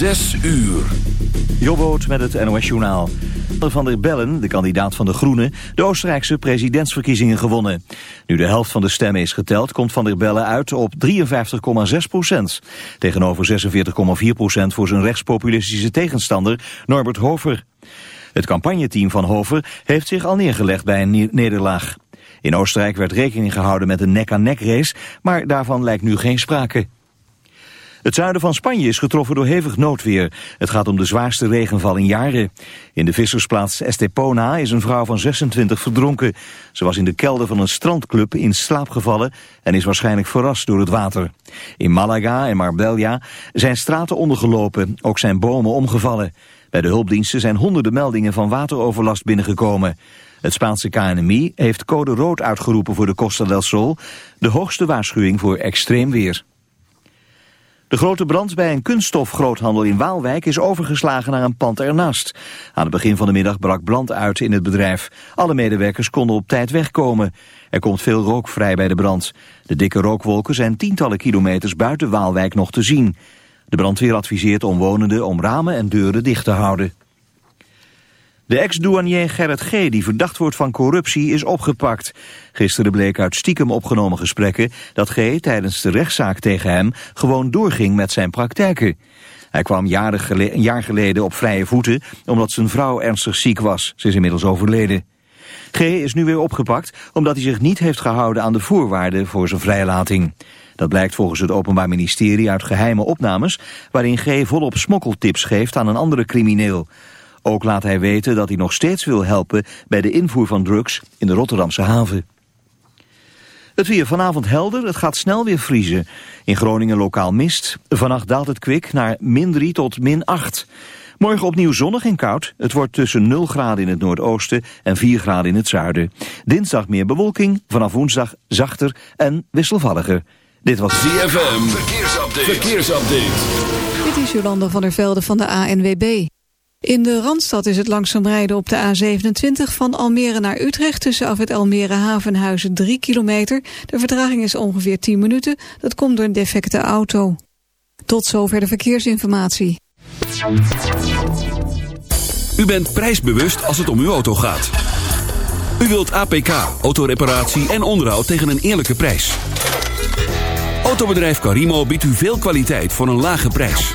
Zes uur. Jobboot met het NOS-journaal. Van der Bellen, de kandidaat van de Groenen, de Oostenrijkse presidentsverkiezingen gewonnen. Nu de helft van de stemmen is geteld, komt Van der Bellen uit op 53,6 procent. Tegenover 46,4 procent voor zijn rechtspopulistische tegenstander Norbert Hover. Het campagneteam van Hover heeft zich al neergelegd bij een nederlaag. In Oostenrijk werd rekening gehouden met een nek-aan-nek race, maar daarvan lijkt nu geen sprake. Het zuiden van Spanje is getroffen door hevig noodweer. Het gaat om de zwaarste regenval in jaren. In de vissersplaats Estepona is een vrouw van 26 verdronken. Ze was in de kelder van een strandclub in slaap gevallen en is waarschijnlijk verrast door het water. In Malaga en Marbella zijn straten ondergelopen, ook zijn bomen omgevallen. Bij de hulpdiensten zijn honderden meldingen van wateroverlast binnengekomen. Het Spaanse KNMI heeft code rood uitgeroepen voor de Costa del Sol, de hoogste waarschuwing voor extreem weer. De grote brand bij een kunststofgroothandel in Waalwijk is overgeslagen naar een pand ernaast. Aan het begin van de middag brak brand uit in het bedrijf. Alle medewerkers konden op tijd wegkomen. Er komt veel rook vrij bij de brand. De dikke rookwolken zijn tientallen kilometers buiten Waalwijk nog te zien. De brandweer adviseert omwonenden om ramen en deuren dicht te houden. De ex-douanier Gerrit G., die verdacht wordt van corruptie, is opgepakt. Gisteren bleek uit stiekem opgenomen gesprekken dat G. tijdens de rechtszaak tegen hem gewoon doorging met zijn praktijken. Hij kwam een jaar geleden op vrije voeten omdat zijn vrouw ernstig ziek was. Ze is inmiddels overleden. G. is nu weer opgepakt omdat hij zich niet heeft gehouden aan de voorwaarden voor zijn vrijlating. Dat blijkt volgens het Openbaar Ministerie uit geheime opnames... waarin G. volop smokkeltips geeft aan een andere crimineel. Ook laat hij weten dat hij nog steeds wil helpen bij de invoer van drugs in de Rotterdamse haven. Het weer vanavond helder, het gaat snel weer vriezen. In Groningen lokaal mist. Vannacht daalt het kwik naar min 3 tot min 8. Morgen opnieuw zonnig en koud. Het wordt tussen 0 graden in het noordoosten en 4 graden in het zuiden. Dinsdag meer bewolking, vanaf woensdag zachter en wisselvalliger. Dit was ZFM, verkeersupdate. verkeersupdate. Dit is Jolanda van der Velde van de ANWB. In de Randstad is het langzaam rijden op de A27 van Almere naar Utrecht... tussen af het Almere Havenhuizen 3 kilometer. De vertraging is ongeveer 10 minuten. Dat komt door een defecte auto. Tot zover de verkeersinformatie. U bent prijsbewust als het om uw auto gaat. U wilt APK, autoreparatie en onderhoud tegen een eerlijke prijs. Autobedrijf Carimo biedt u veel kwaliteit voor een lage prijs.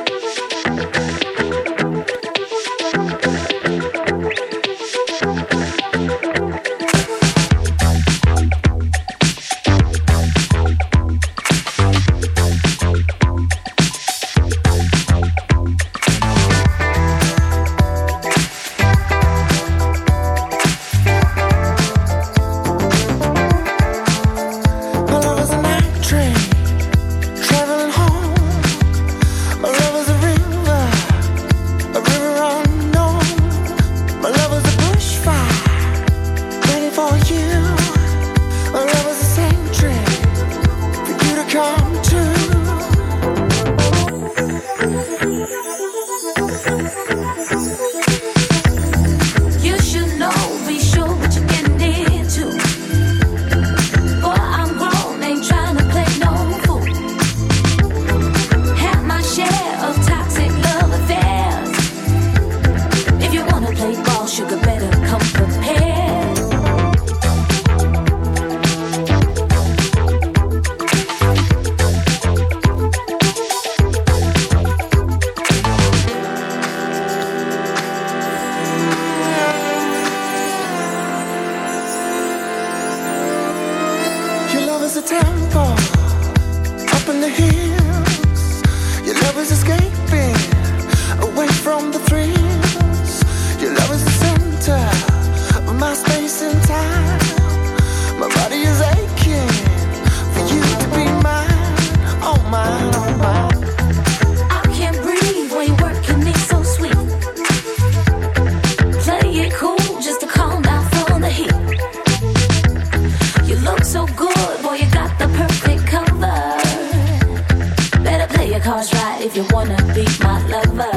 you wanna be my lover.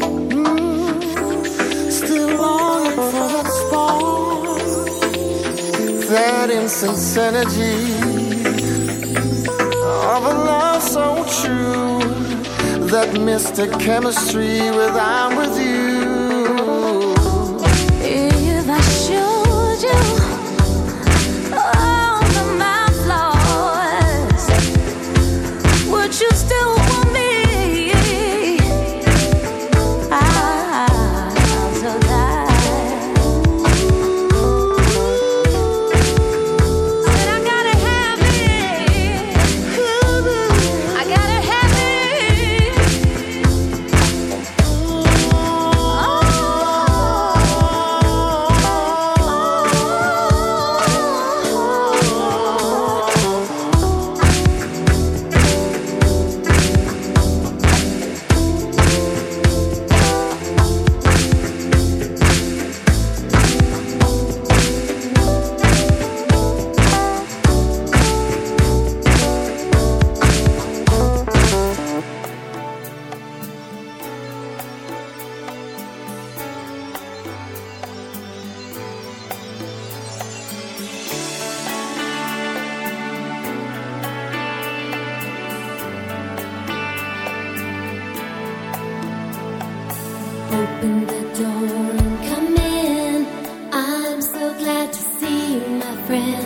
Mm, that insincerity of a love so true, that mystic chemistry with I'm with you. friend.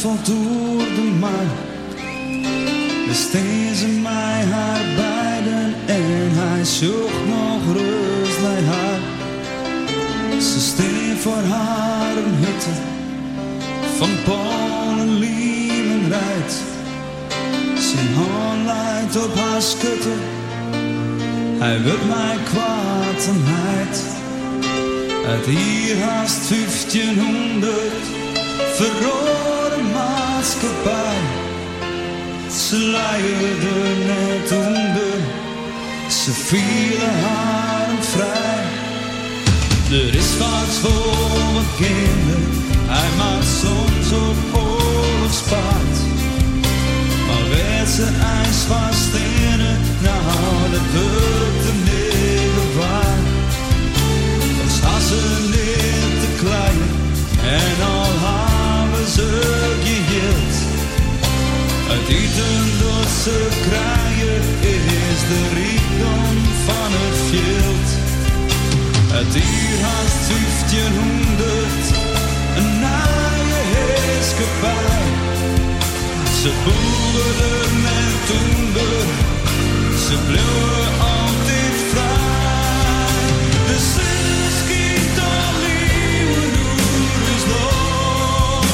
valt door de maan. De steen ze mij haar beiden en hij zocht nog rust bij haar. Ze steen voor haar een hutte van Polen, Liemen rijdt. Zijn hand leidt op haar skutte, hij wil mij kwaad en heid. Uit hier haast 1500 verrode maatschappij. Ze net onder, ze vielen haar vrij. Er is wat voor mijn kinderen, hij maakt soms op oorlogspaard. Maar werd ze ijs vast in het, nou dat wordt hem niet waar. Staan ze niet te klein en Dat ze krijgen is de rijkdom van het veld. Het hier haast 1500, een naaie heerskepaar. Ze boeren en toender, ze bleven altijd vrij. De zon schiet al nieuwe is nog,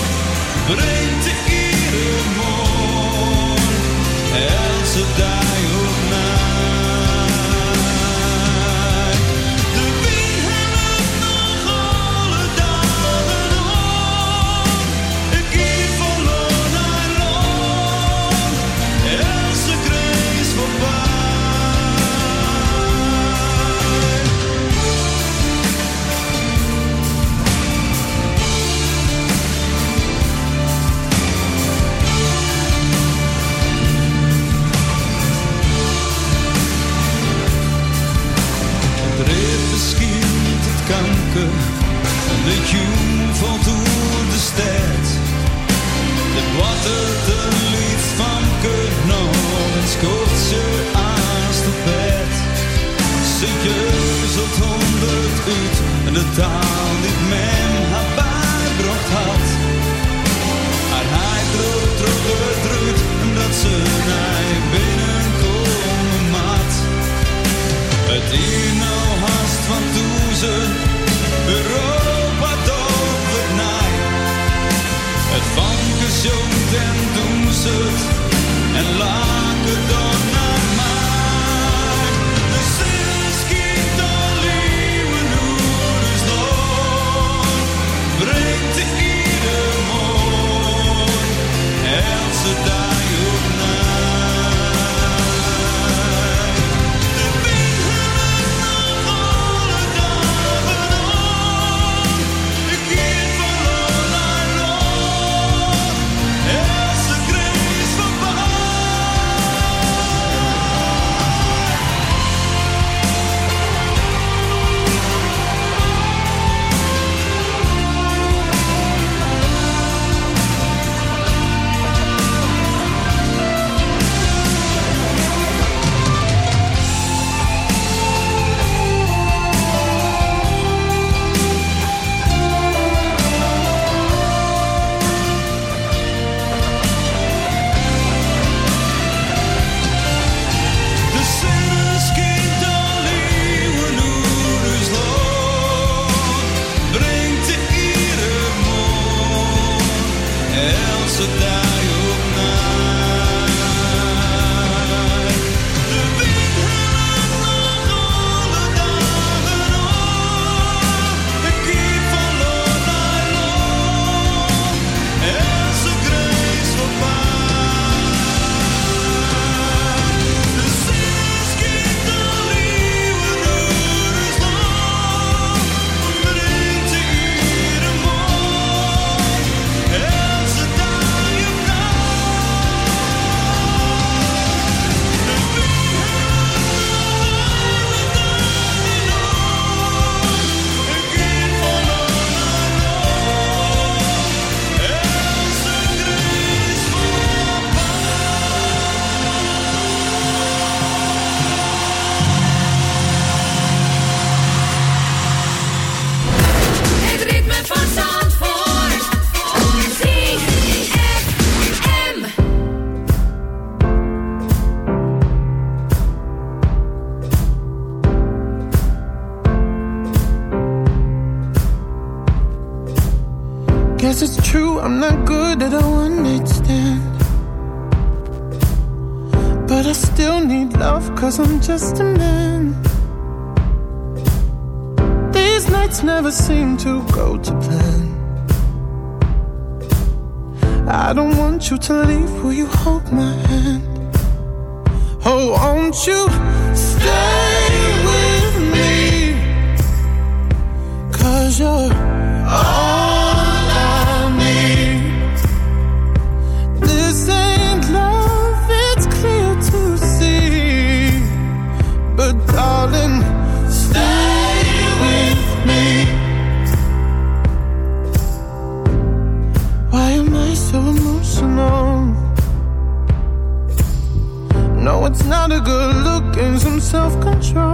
self-control.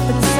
happens.